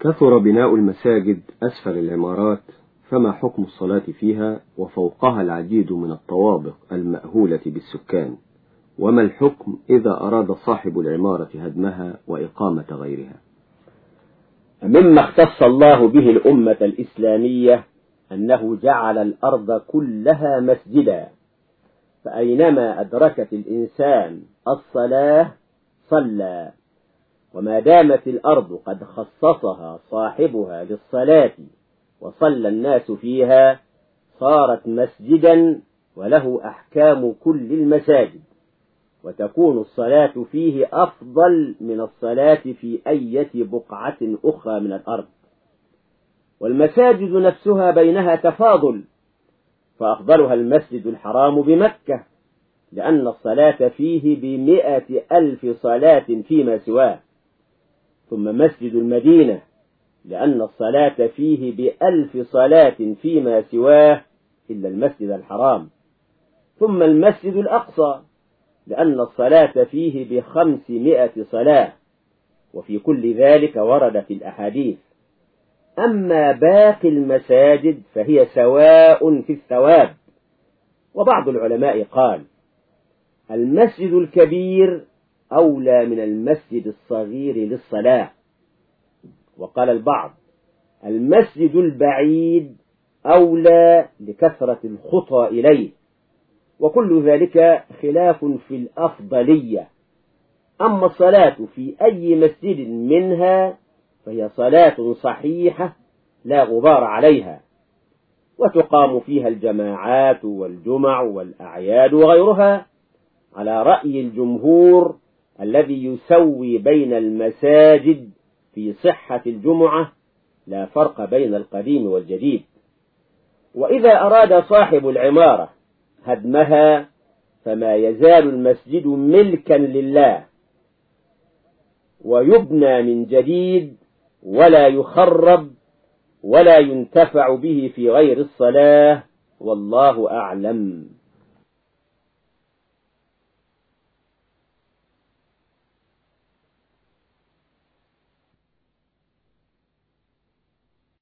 كثر بناء المساجد أسفل العمارات فما حكم الصلاة فيها وفوقها العديد من الطوابق المأهولة بالسكان؟ وما الحكم إذا أراد صاحب العمارة هدمها وإقامة غيرها؟ مما اختص الله به الأمة الإسلامية أنه جعل الأرض كلها مسجدا فأينما أدركت الإنسان الصلاة صلى. وما دامت الأرض قد خصصها صاحبها للصلاة وصلى الناس فيها صارت مسجدا وله أحكام كل المساجد وتكون الصلاة فيه أفضل من الصلاة في أية بقعة أخرى من الأرض. والمساجد نفسها بينها تفاضل فأفضلها المسجد الحرام بمكة لأن الصلاة فيه بمئة ألف صلاة فيما سواه. ثم مسجد المدينة لأن الصلاة فيه بألف صلاة فيما سواه إلا المسجد الحرام. ثم المسجد الأقصى لأن الصلاة فيه بخمسمائة صلاة وفي كل ذلك وردت الأحاديث. أما باقي المساجد فهي سواء في الثواب. وبعض العلماء قال المسجد الكبير أولى من المسجد الصغير للصلاة. وقال البعض المسجد البعيد أولى لكثرة الخطى إليه. وكل ذلك خلاف في الأفضلية. أما الصلاة في أي مسجد منها فهي صلاة صحيحة لا غبار عليها. وتقام فيها الجماعات والجمع والأعياد وغيرها على رأي الجمهور الذي يسوي بين المساجد في صحة الجمعة لا فرق بين القديم والجديد. وإذا أراد صاحب العمارة هدمها فما يزال المسجد ملكا لله ويبنى من جديد ولا يخرب ولا ينتفع به في غير الصلاة والله أعلم.